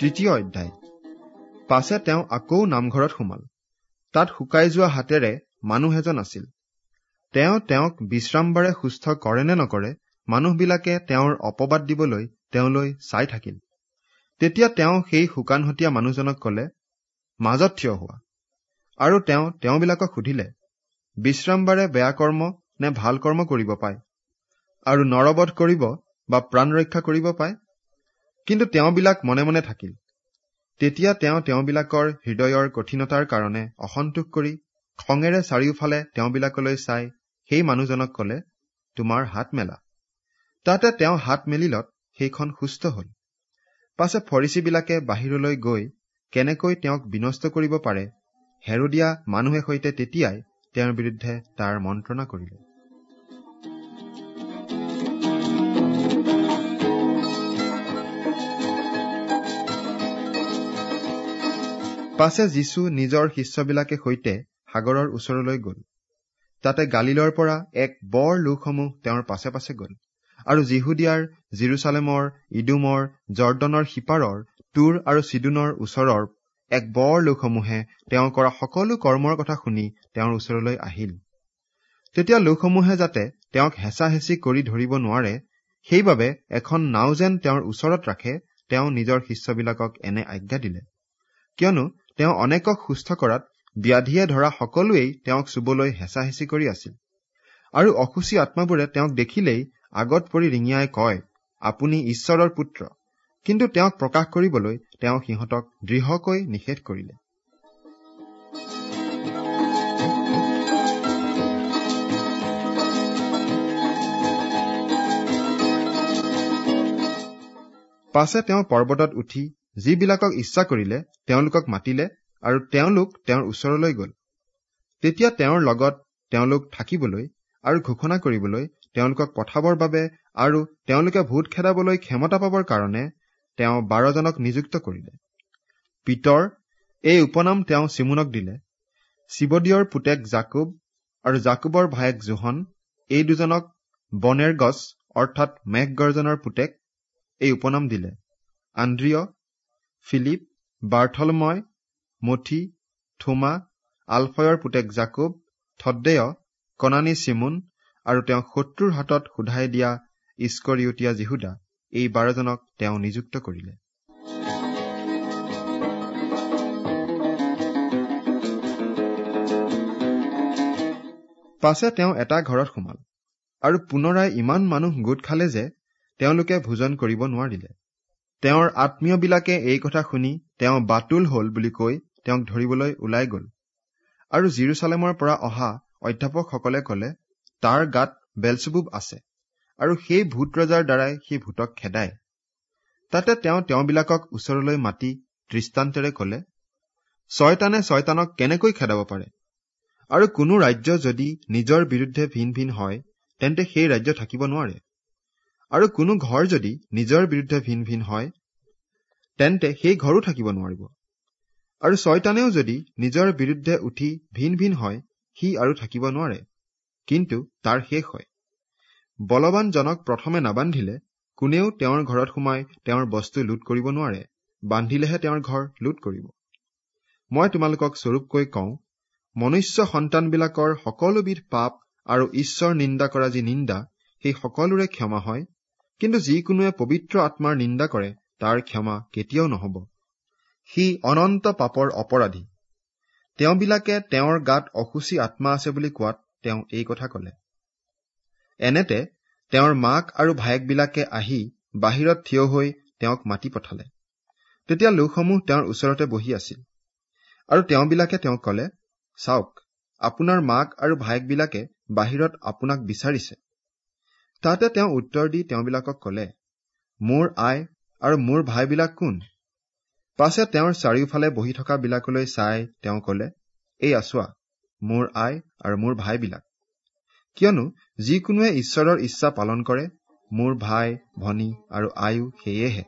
তৃতীয় অধ্যায়। পাছে তেওঁ আকৌ নামঘৰত সোমাল। তাত শুকাই যোৱা হাতেৰে মানুহ এজন আছিল। তেওঁ তেওঁক বিশ্ৰামবাৰে সুস্থ কৰে নে নকৰে মানুহবিলাকে তেওঁৰ অপবাদ দিবলৈ তেওঁলৈ চাই থাকিল। তেতিয়া তেওঁ সেই শুকানহতীয়া মানুহজনক কলে মাজত থিয় হোৱা। আৰু তেওঁ তেওঁবিলাকক সুধিলে বিশ্ৰামবাৰে বেয়া কৰ্ম নে ভাল কৰ্ম কৰিব পায়? আৰু নৰবধ কৰিব বা প্ৰাণ ৰক্ষা কৰিব পায়? কিন্তু তেওঁবিলাক মনে মনে থাকিল। তেতিয়া তেওঁ তেওঁবিলাকৰ হৃদয়ৰ কঠিনতাৰ কাৰণে অসন্তোষ কৰি খঙেৰে চাৰিওফালে তেওঁবিলাকলৈ চাই সেই মানুহজনক কলে তোমাৰ হাত মেলা। তাতে তেওঁ হাত মেলিলত সেইখন সুস্থ হল। পাছে ফৰিচীবিলাকে বাহিৰলৈ গৈ কেনেকৈ তেওঁক বিনষ্ট কৰিব পাৰে হেৰদীয়া মানুহে সৈতে তেতিয়াই তেওঁৰ বিৰুদ্ধে তাৰ মন্ত্ৰণা কৰিলে। পাছে যীশু নিজৰ শিষ্যবিলাকে সৈতে সাগৰৰ ওচৰলৈ গল। তাতে গালিলৰ পৰা এক বৰ লোকসমূহ তেওঁৰ পাছে পাছে গল আৰু জিহুদিয়াৰ জিৰচালেমৰ ইডুমৰ জৰ্দনৰ সিপাৰৰ তুৰ আৰু চিডুনৰ ওচৰৰ এক বৰ লোকসমূহে তেওঁ কৰা সকলো কৰ্মৰ কথা শুনি তেওঁৰ ওচৰলৈ আহিল। তেতিয়া লোকসমূহে যাতে তেওঁক হেঁচা হেঁচি কৰি ধৰিব নোৱাৰে সেইবাবে এখন নাও যেন তেওঁৰ ওচৰত ৰাখে তেওঁ নিজৰ শিষ্যবিলাকক এনে আজ্ঞা দিলে। কিয়নো তেওঁ অনেকক সুস্থ কৰাত ব্যাধিয়ে ধৰা সকলোৱেই তেওঁক চুবলৈ হেঁচা হেঁচি কৰি আছিল। আৰু অসুচী আত্মাবোৰে তেওঁক দেখিলেই আগত পৰি ৰিঙিয়াই কয় আপুনি ঈশ্বৰৰ পুত্ৰ। কিন্তু তেওঁক প্ৰকাশ কৰিবলৈ তেওঁ সিহঁতক দৃঢ়কৈ নিষেধ কৰিলে। পাছে তেওঁ পৰ্বতত উঠি যিবিলাকক ইচ্ছা কৰিলে তেওঁলোকক মাতিলে আৰু তেওঁলোক তেওঁৰ ওচৰলৈ গল। তেতিয়া তেওঁৰ লগত তেওঁলোক থাকিবলৈ আৰু ঘোষণা কৰিবলৈ তেওঁলোকক পঠাবৰ বাবে আৰু তেওঁলোকে ভূত খেদাবলৈ ক্ষমতা পাবৰ কাৰণে তেওঁ বাৰজনক নিযুক্ত কৰিলে। পিতৰ এই উপনাম তেওঁ চিমুনক দিলে। শিৱদিয়ৰ পুতেক জাকুব আৰু জাকুবৰ ভায়েক জোহন এই দুজনক বনেৰ গছ অৰ্থাৎ মেঘগৰ্জনৰ পুতেক এই উপনাম দিলে। আন্দ্ৰিয় ফিলিপ বাৰ্থলময় মঠি থোমা আলফয়ৰ পুতেক জাকুব থদ্দেয় কনানী চিমুন আৰু তেওঁ শত্ৰুৰ হাতত সোধাই দিয়া ইস্কৰিয়তীয়া জিহুদা এই বাৰজনক তেওঁ নিযুক্ত কৰিলে। পাছে তেওঁ এটা ঘৰত সোমাল আৰু পুনৰাই ইমান মানুহ গোট খালে যে তেওঁলোকে ভোজন কৰিব নোৱাৰিলে। তেওঁৰ আত্মীয়বিলাকে এই কথা শুনি তেওঁ বাতুল হল বুলি কৈ তেওঁক ধৰিবলৈ ওলাই গল। আৰু জিৰচালেমৰ পৰা অহা অধ্যাপকসকলে কলে তাৰ গাত বেলচুবুব আছে আৰু সেই ভূত ৰজাৰ দ্বাৰাই সেই ভূতক খেদায়। তাতে তেওঁ তেওঁবিলাকক ওচৰলৈ মাতি দৃষ্টান্তেৰে কলে ছয়তানে ছয়তানক কেনেকৈ খেদাব পাৰে? আৰু কোনো ৰাজ্য যদি নিজৰ বিৰুদ্ধে ভিন ভিন হয় তেন্তে সেই ৰাজ্য থাকিব নোৱাৰে। আৰু কোনো ঘৰ যদি নিজৰ বিৰুদ্ধে ভিন ভিন হয় তেন্তে সেই ঘৰো থাকিব নোৱাৰিব। আৰু ছয়তানেও যদি নিজৰ বিৰুদ্ধে উঠি ভিন ভিন হয় সি আৰু থাকিব নোৱাৰে কিন্তু তাৰ শেষ হয়। বলৱানজনক প্ৰথমে নাবান্ধিলে কোনেও তেওঁৰ ঘৰত সোমাই তেওঁৰ বস্তু লুট কৰিব নোৱাৰে বান্ধিলেহে তেওঁৰ ঘৰ লুট কৰিব। মই তোমালোকক স্বৰূপকৈ কওঁ মনুষ্য সন্তানবিলাকৰ সকলোবিধ পাপ আৰু ঈশ্বৰ নিন্দা কৰা যি নিন্দা সেই সকলোৰে ক্ষমা হয় কিন্তু যিকোনোৱে পবিত্ৰ আত্মাৰ নিন্দা কৰে তাৰ ক্ষমা কেতিয়াও নহব। সি অনন্ত পাপৰ অপৰাধী। তেওঁবিলাকে তেওঁৰ গাত অসুচী আত্মা আছে বুলি কোৱাত তেওঁ এই কথা কলে। এনেতে তেওঁৰ মাক আৰু ভায়েকবিলাকে আহি বাহিৰত থিয় হৈ তেওঁক মাতি পঠালে। তেতিয়া লোকসমূহ তেওঁৰ ওচৰতে বহি আছিল। আৰু তেওঁবিলাকে তেওঁক কলে চাওক আপোনাৰ মাক আৰু ভায়েকবিলাকে বাহিৰত আপোনাক বিচাৰিছে। তাতে তেওঁ উত্তৰ দি তেওঁবিলাকক কলে মোৰ আই আৰু মোৰ ভাইবিলাক কোন? পাছে তেওঁৰ চাৰিওফালে বহি থকা বিলাকলৈ চাই তেওঁ কলে এই আছোৱা মোৰ আই আৰু মোৰ ভাইবিলাক। কিয়নো যিকোনোৱে ঈশ্বৰৰ ইচ্ছা পালন কৰে মোৰ ভাই ভনী আৰু আয়ো সেয়েহে।